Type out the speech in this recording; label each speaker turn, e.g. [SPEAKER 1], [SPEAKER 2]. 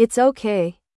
[SPEAKER 1] It's okay.